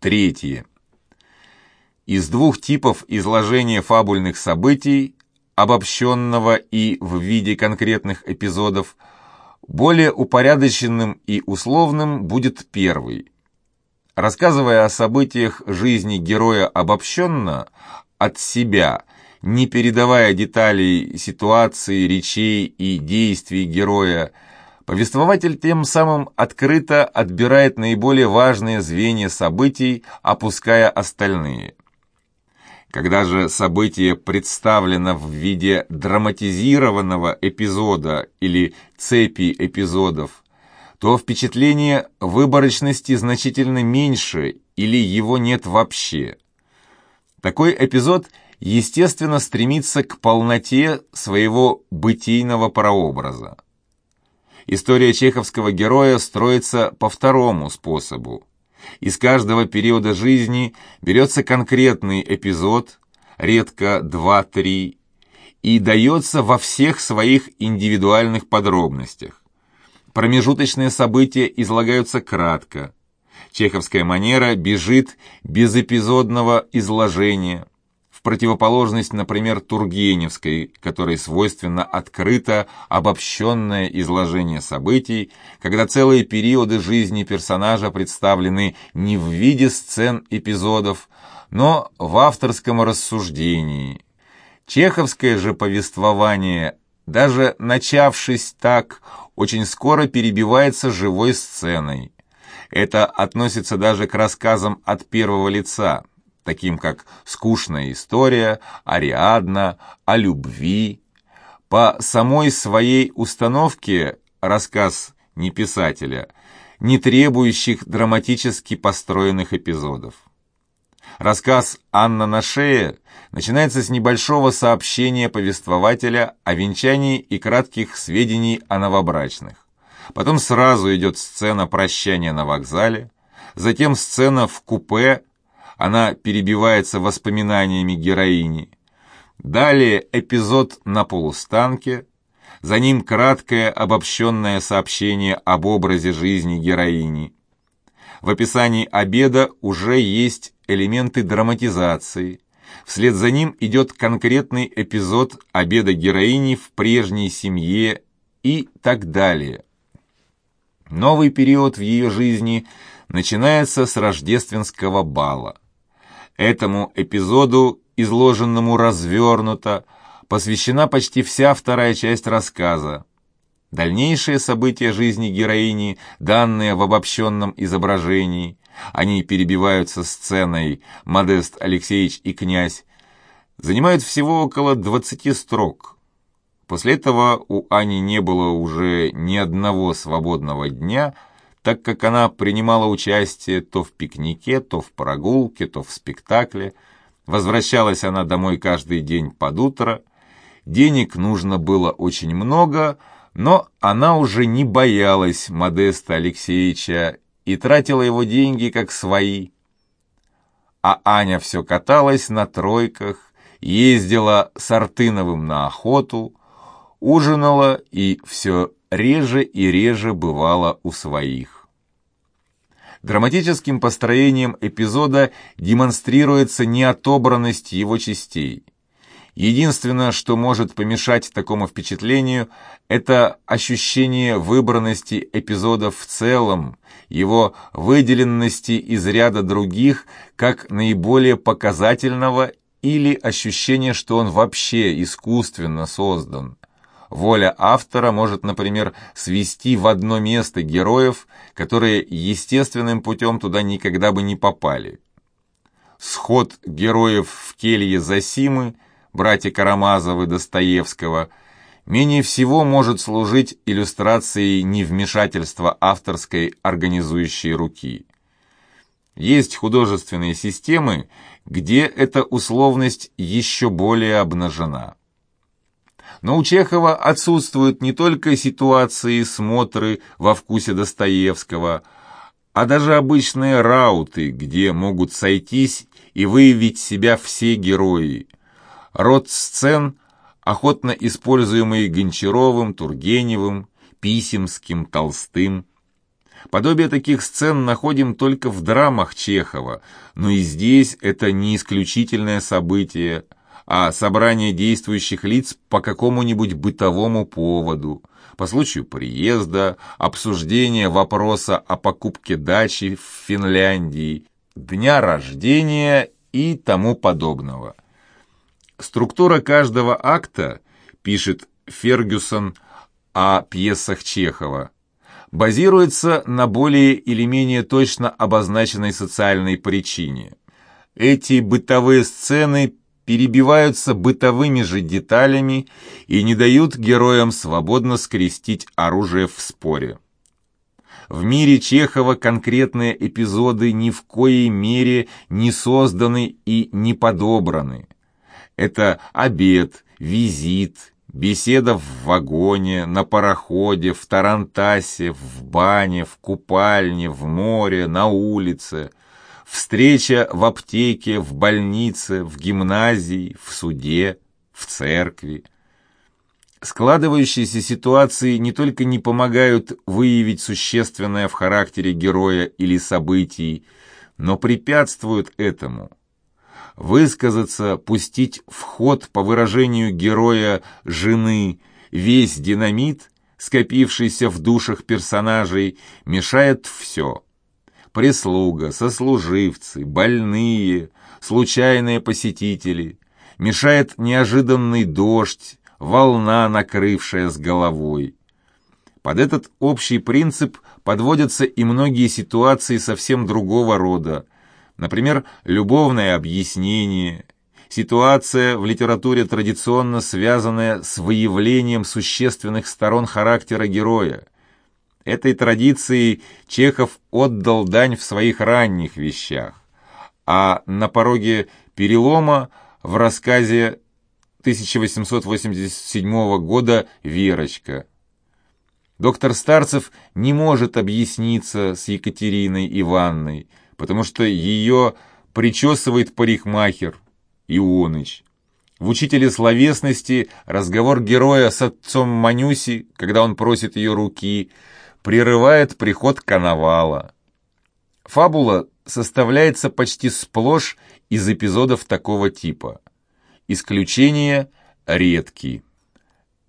Третье. Из двух типов изложения фабульных событий, обобщенного и в виде конкретных эпизодов, более упорядоченным и условным будет первый. Рассказывая о событиях жизни героя обобщенно, от себя, не передавая деталей ситуации, речей и действий героя, Повествователь тем самым открыто отбирает наиболее важные звенья событий, опуская остальные. Когда же событие представлено в виде драматизированного эпизода или цепи эпизодов, то впечатление выборочности значительно меньше или его нет вообще. Такой эпизод, естественно, стремится к полноте своего бытийного прообраза. История чеховского героя строится по второму способу. Из каждого периода жизни берется конкретный эпизод, редко 2-3, и дается во всех своих индивидуальных подробностях. Промежуточные события излагаются кратко. Чеховская манера бежит без эпизодного изложения – в противоположность, например, Тургеневской, которой свойственно открыто обобщенное изложение событий, когда целые периоды жизни персонажа представлены не в виде сцен эпизодов, но в авторском рассуждении. Чеховское же повествование, даже начавшись так, очень скоро перебивается живой сценой. Это относится даже к рассказам от первого лица – таким как «Скучная история», «Ариадна», «О любви». По самой своей установке рассказ не писателя, не требующих драматически построенных эпизодов. Рассказ «Анна на шее» начинается с небольшого сообщения повествователя о венчании и кратких сведений о новобрачных. Потом сразу идет сцена прощания на вокзале, затем сцена в купе она перебивается воспоминаниями героини. Далее эпизод на полустанке, за ним краткое обобщенное сообщение об образе жизни героини. В описании обеда уже есть элементы драматизации. Вслед за ним идет конкретный эпизод обеда героини в прежней семье и так далее. Новый период в ее жизни начинается с рождественского бала. Этому эпизоду, изложенному развернуто, посвящена почти вся вторая часть рассказа. Дальнейшие события жизни героини, данные в обобщенном изображении, они перебиваются сценой «Модест Алексеевич и князь», занимают всего около 20 строк. После этого у Ани не было уже ни одного свободного дня – так как она принимала участие то в пикнике, то в прогулке, то в спектакле. Возвращалась она домой каждый день под утро. Денег нужно было очень много, но она уже не боялась Модеста Алексеевича и тратила его деньги как свои. А Аня все каталась на тройках, ездила с Артыновым на охоту, ужинала и все реже и реже бывала у своих. Драматическим построением эпизода демонстрируется неотобранность его частей. Единственное, что может помешать такому впечатлению, это ощущение выбранности эпизода в целом, его выделенности из ряда других как наиболее показательного или ощущение, что он вообще искусственно создан. Воля автора может, например, свести в одно место героев, которые естественным путем туда никогда бы не попали. Сход героев в келье Засимы, братья Карамазовы Достоевского, менее всего может служить иллюстрацией невмешательства авторской организующей руки. Есть художественные системы, где эта условность еще более обнажена. Но у Чехова отсутствуют не только ситуации смотры во вкусе Достоевского, а даже обычные рауты, где могут сойтись и выявить себя все герои. Род сцен, охотно используемый Гончаровым, Тургеневым, Писемским, Толстым. Подобие таких сцен находим только в драмах Чехова, но и здесь это не исключительное событие, а собрание действующих лиц по какому-нибудь бытовому поводу, по случаю приезда, обсуждения вопроса о покупке дачи в Финляндии, дня рождения и тому подобного. Структура каждого акта, пишет Фергюсон о пьесах Чехова, базируется на более или менее точно обозначенной социальной причине. Эти бытовые сцены перебиваются бытовыми же деталями и не дают героям свободно скрестить оружие в споре. В мире Чехова конкретные эпизоды ни в коей мере не созданы и не подобраны. Это обед, визит, Беседа в вагоне, на пароходе, в тарантасе, в бане, в купальне, в море, на улице. Встреча в аптеке, в больнице, в гимназии, в суде, в церкви. Складывающиеся ситуации не только не помогают выявить существенное в характере героя или событий, но препятствуют этому высказаться, пустить в ход, по выражению героя жены, весь динамит, скопившийся в душах персонажей, мешает все. Прислуга, сослуживцы, больные, случайные посетители. Мешает неожиданный дождь, волна, накрывшая с головой. Под этот общий принцип подводятся и многие ситуации совсем другого рода – Например, любовное объяснение, ситуация в литературе традиционно связанная с выявлением существенных сторон характера героя. Этой традиции Чехов отдал дань в своих ранних вещах, а на пороге перелома в рассказе 1887 года «Верочка». Доктор Старцев не может объясниться с Екатериной Ивановной, потому что ее причесывает парикмахер Ионыч. В «Учителе словесности» разговор героя с отцом Манюси, когда он просит ее руки, прерывает приход Коновала. Фабула составляется почти сплошь из эпизодов такого типа. Исключения редки.